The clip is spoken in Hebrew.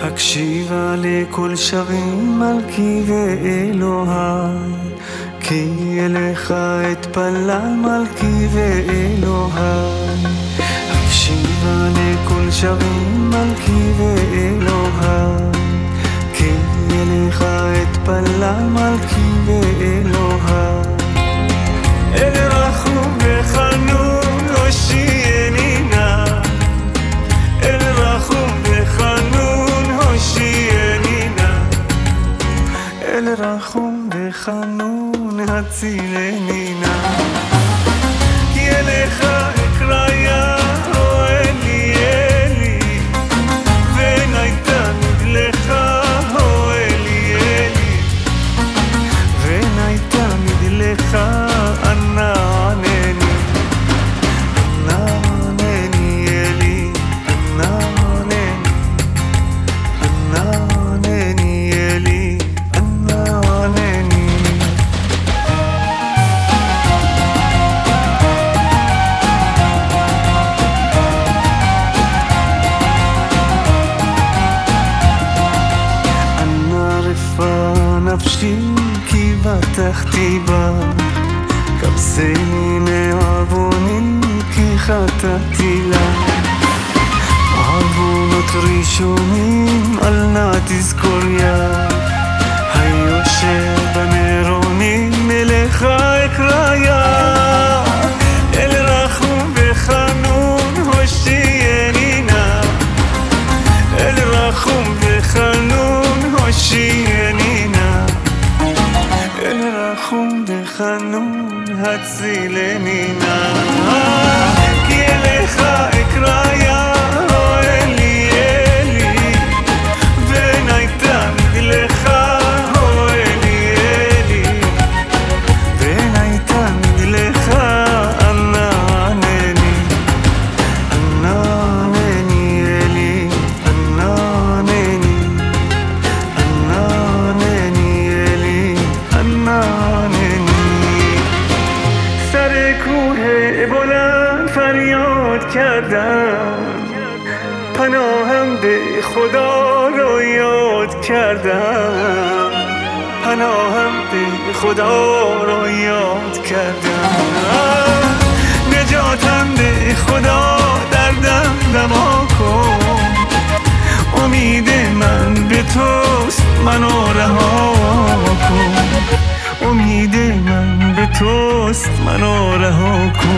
הקשיבה לקול שרים מלכי ואלוהי כי אליך אתפלל מלכי ואלוהי הקשיבה לקול שרים מלכי ואלוהי אל רחום וחנון הצילני נא כי אליך נפשי כי בטחתי בה כבסני מעווני כי חטאתי לה. עוונות ראשונים אל נא תזכור יא sileminar ای بلند فریاد کردم. پناهم به خدا را یاد کردم. پناهم به خدا را یاد کردم. نجاتم به خدا دردم دما کن امید من به توست منو رها توست منو رها کن.